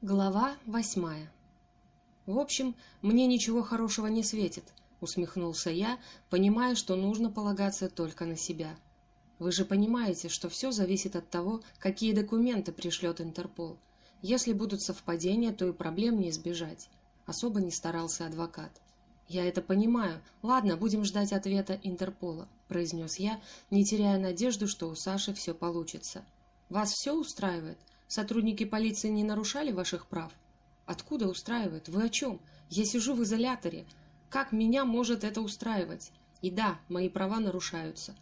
Глава восьмая. «В общем, мне ничего хорошего не светит», — усмехнулся я, понимая, что нужно полагаться только на себя. «Вы же понимаете, что все зависит от того, какие документы пришлет Интерпол. Если будут совпадения, то и проблем не избежать», — особо не старался адвокат. «Я это понимаю. Ладно, будем ждать ответа Интерпола», — произнес я, не теряя надежду, что у Саши все получится. «Вас все устраивает?» Сотрудники полиции не нарушали ваших прав? Откуда устраивает? Вы о чем? Я сижу в изоляторе. Как меня может это устраивать? И да, мои права нарушаются.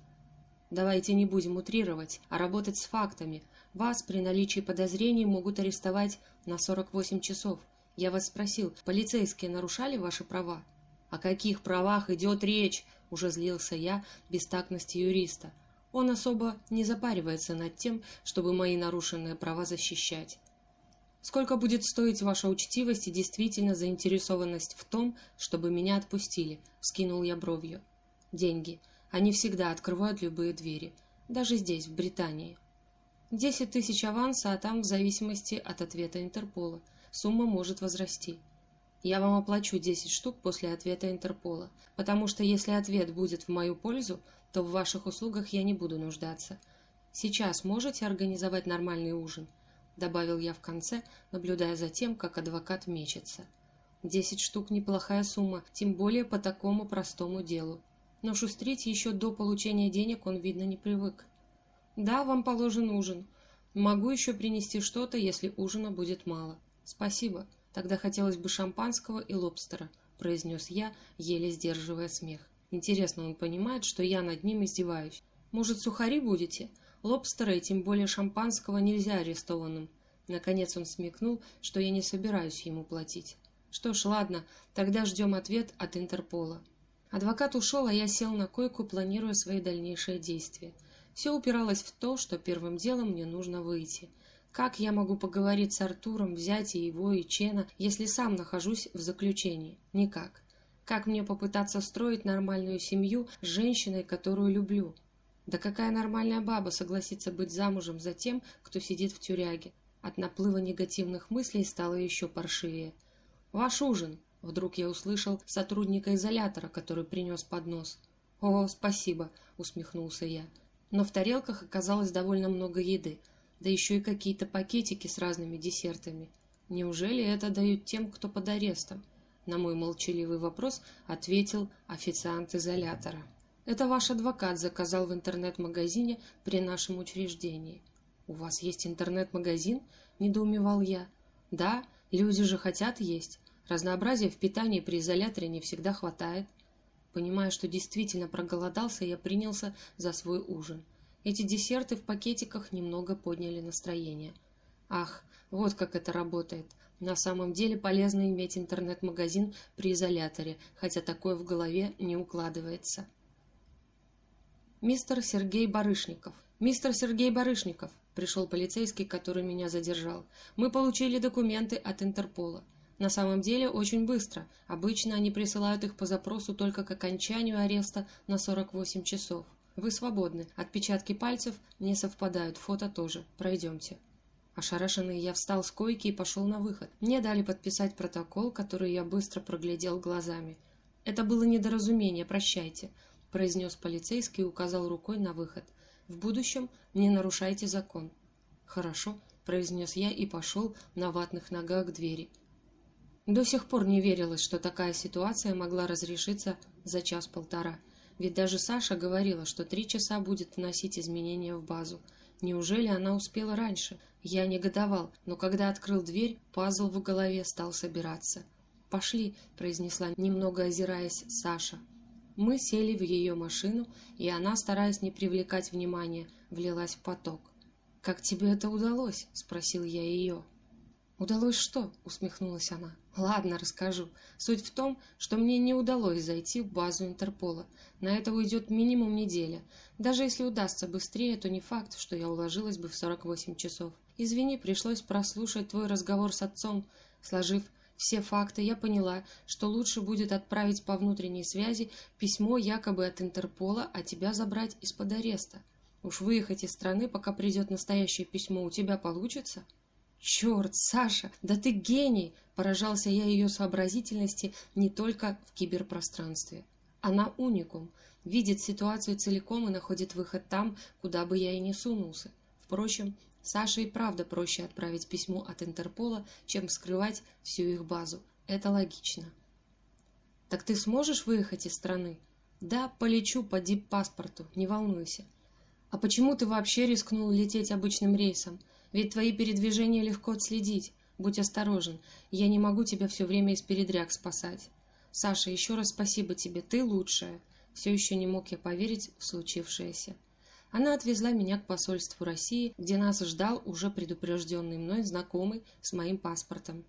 Давайте не будем утрировать, а работать с фактами. Вас при наличии подозрений могут арестовать на 48 часов. Я вас спросил, полицейские нарушали ваши права? О каких правах идет речь? Уже злился я бестактности юриста. Он особо не запаривается над тем, чтобы мои нарушенные права защищать. Сколько будет стоить ваша учтивость и действительно заинтересованность в том, чтобы меня отпустили? Вскинул я бровью. Деньги. Они всегда открывают любые двери. Даже здесь, в Британии. Десять тысяч аванса, а там в зависимости от ответа Интерпола. Сумма может возрасти. Я вам оплачу 10 штук после ответа Интерпола, потому что если ответ будет в мою пользу, то в ваших услугах я не буду нуждаться. Сейчас можете организовать нормальный ужин?» Добавил я в конце, наблюдая за тем, как адвокат мечется. Десять штук – неплохая сумма, тем более по такому простому делу. Но шустрить еще до получения денег он, видно, не привык. «Да, вам положен ужин. Могу еще принести что-то, если ужина будет мало. Спасибо. Тогда хотелось бы шампанского и лобстера», – произнес я, еле сдерживая смех. Интересно, он понимает, что я над ним издеваюсь. Может, сухари будете? Лобстера и тем более шампанского нельзя арестованным. Наконец он смекнул, что я не собираюсь ему платить. Что ж, ладно, тогда ждем ответ от Интерпола. Адвокат ушел, а я сел на койку, планируя свои дальнейшие действия. Все упиралось в то, что первым делом мне нужно выйти. Как я могу поговорить с Артуром, взять и его, и Чена, если сам нахожусь в заключении? Никак. Как мне попытаться строить нормальную семью с женщиной, которую люблю? Да какая нормальная баба согласится быть замужем за тем, кто сидит в тюряге? От наплыва негативных мыслей стало еще паршивее. «Ваш ужин!» — вдруг я услышал сотрудника изолятора, который принес поднос. «О, спасибо!» — усмехнулся я. Но в тарелках оказалось довольно много еды, да еще и какие-то пакетики с разными десертами. Неужели это дают тем, кто под арестом? На мой молчаливый вопрос ответил официант изолятора. «Это ваш адвокат заказал в интернет-магазине при нашем учреждении». «У вас есть интернет-магазин?» – недоумевал я. «Да, люди же хотят есть. Разнообразия в питании при изоляторе не всегда хватает». Понимая, что действительно проголодался, я принялся за свой ужин. Эти десерты в пакетиках немного подняли настроение. Ах, вот как это работает. На самом деле полезно иметь интернет-магазин при изоляторе, хотя такое в голове не укладывается. Мистер Сергей Барышников. Мистер Сергей Барышников. Пришел полицейский, который меня задержал. Мы получили документы от Интерпола. На самом деле очень быстро. Обычно они присылают их по запросу только к окончанию ареста на 48 часов. Вы свободны. Отпечатки пальцев не совпадают, фото тоже. Пройдемте. Ошарашенный я встал с койки и пошел на выход. Мне дали подписать протокол, который я быстро проглядел глазами. «Это было недоразумение, прощайте», – произнес полицейский и указал рукой на выход. «В будущем не нарушайте закон». «Хорошо», – произнес я и пошел на ватных ногах к двери. До сих пор не верилось, что такая ситуация могла разрешиться за час-полтора. Ведь даже Саша говорила, что три часа будет вносить изменения в базу – Неужели она успела раньше? Я негодовал, но когда открыл дверь, пазл в голове стал собираться. «Пошли», — произнесла, немного озираясь, Саша. Мы сели в ее машину, и она, стараясь не привлекать внимания, влилась в поток. «Как тебе это удалось?» — спросил я ее. «Удалось что?» — усмехнулась она. «Ладно, расскажу. Суть в том, что мне не удалось зайти в базу Интерпола. На это уйдет минимум неделя. Даже если удастся быстрее, то не факт, что я уложилась бы в 48 часов. Извини, пришлось прослушать твой разговор с отцом. Сложив все факты, я поняла, что лучше будет отправить по внутренней связи письмо якобы от Интерпола, а тебя забрать из-под ареста. Уж выехать из страны, пока придет настоящее письмо, у тебя получится?» «Черт, Саша, да ты гений!» Поражался я ее сообразительности не только в киберпространстве. Она уникум, видит ситуацию целиком и находит выход там, куда бы я и не сунулся. Впрочем, Саше и правда проще отправить письмо от Интерпола, чем скрывать всю их базу. Это логично. «Так ты сможешь выехать из страны?» «Да, полечу по дип-паспорту, не волнуйся». «А почему ты вообще рискнул лететь обычным рейсом? Ведь твои передвижения легко отследить. Будь осторожен, я не могу тебя все время из передряг спасать. Саша, еще раз спасибо тебе, ты лучшая. Все еще не мог я поверить в случившееся. Она отвезла меня к посольству России, где нас ждал уже предупрежденный мной знакомый с моим паспортом.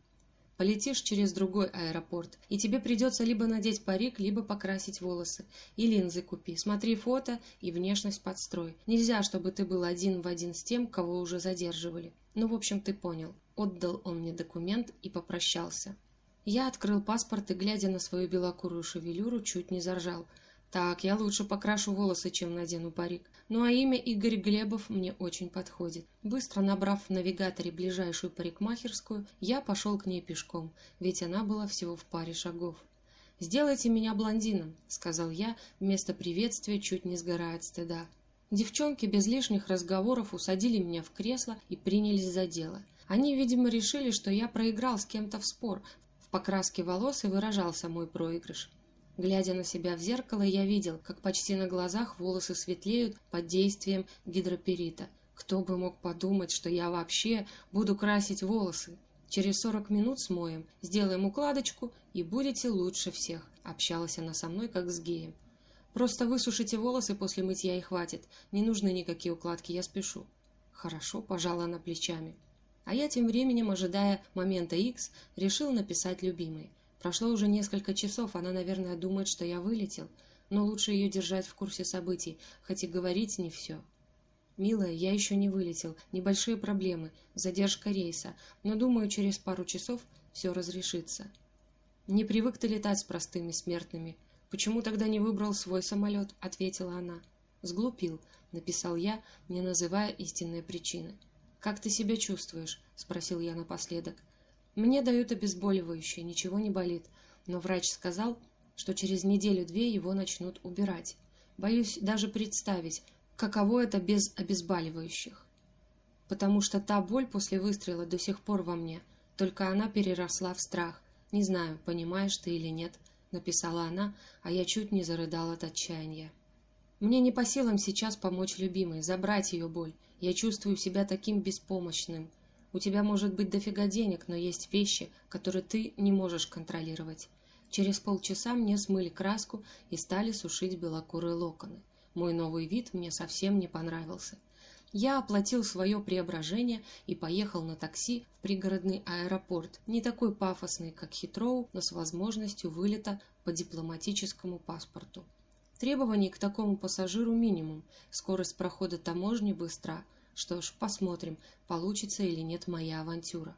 Полетишь через другой аэропорт, и тебе придется либо надеть парик, либо покрасить волосы. И линзы купи. Смотри фото и внешность подстрой. Нельзя, чтобы ты был один в один с тем, кого уже задерживали. Ну, в общем, ты понял. Отдал он мне документ и попрощался. Я открыл паспорт и, глядя на свою белокурую шевелюру, чуть не заржал. Так, я лучше покрашу волосы, чем надену парик. Ну а имя Игорь Глебов мне очень подходит. Быстро набрав в навигаторе ближайшую парикмахерскую, я пошел к ней пешком, ведь она была всего в паре шагов. «Сделайте меня блондином», — сказал я, вместо приветствия чуть не сгорая от стыда. Девчонки без лишних разговоров усадили меня в кресло и принялись за дело — они, видимо, решили, что я проиграл с кем-то в спор. В покраске волос и выражался мой проигрыш. Глядя на себя в зеркало, я видел, как почти на глазах волосы светлеют под действием гидроперита. Кто бы мог подумать, что я вообще буду красить волосы? Через сорок минут смоем, сделаем укладочку и будете лучше всех. Общалась она со мной, как с геем. Просто высушите волосы после мытья и хватит. Не нужны никакие укладки, я спешу. Хорошо, пожала она плечами. А я тем временем, ожидая момента X, решил написать любимой. Прошло уже несколько часов, она, наверное, думает, что я вылетел, но лучше ее держать в курсе событий, хоть и говорить не все. «Милая, я еще не вылетел, небольшие проблемы, задержка рейса, но, думаю, через пару часов все разрешится». «Не привык ты летать с простыми смертными. Почему тогда не выбрал свой самолет?» — ответила она. «Сглупил», — написал я, не называя истинные причины. «Как ты себя чувствуешь?» – спросил я напоследок. «Мне дают обезболивающее, ничего не болит, но врач сказал, что через неделю-две его начнут убирать. Боюсь даже представить, каково это без обезболивающих. Потому что та боль после выстрела до сих пор во мне, только она переросла в страх. Не знаю, понимаешь ты или нет», — написала она, а я чуть не зарыдал от отчаяния. «Мне не по силам сейчас помочь любимой, забрать ее боль. Я чувствую себя таким беспомощным. У тебя может быть дофига денег, но есть вещи, которые ты не можешь контролировать. Через полчаса мне смыли краску и стали сушить белокурые локоны. Мой новый вид мне совсем не понравился. Я оплатил свое преображение и поехал на такси в пригородный аэропорт, не такой пафосный, как Хитроу, но с возможностью вылета по дипломатическому паспорту. Требований к такому пассажиру минимум. Скорость прохода таможни быстра. Что ж, посмотрим, получится или нет моя авантюра.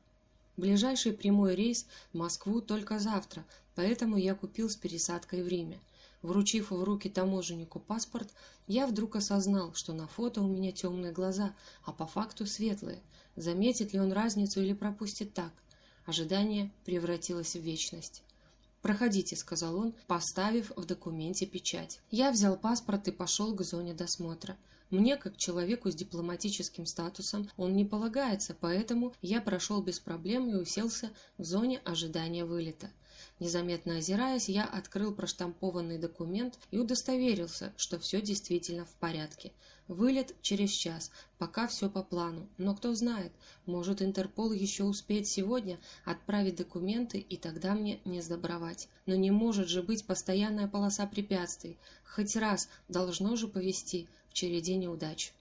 Ближайший прямой рейс в Москву только завтра, поэтому я купил с пересадкой время. Вручив в руки таможеннику паспорт, я вдруг осознал, что на фото у меня темные глаза, а по факту светлые. Заметит ли он разницу или пропустит так? Ожидание превратилось в вечность. «Проходите», — сказал он, поставив в документе печать. Я взял паспорт и пошел к зоне досмотра. Мне, как человеку с дипломатическим статусом, он не полагается, поэтому я прошел без проблем и уселся в зоне ожидания вылета. Незаметно озираясь, я открыл проштампованный документ и удостоверился, что все действительно в порядке. Вылет через час, пока все по плану. Но кто знает, может Интерпол еще успеет сегодня отправить документы, и тогда мне не сдобровать. Но не может же быть постоянная полоса препятствий. Хоть раз должно же повести в череде неудач.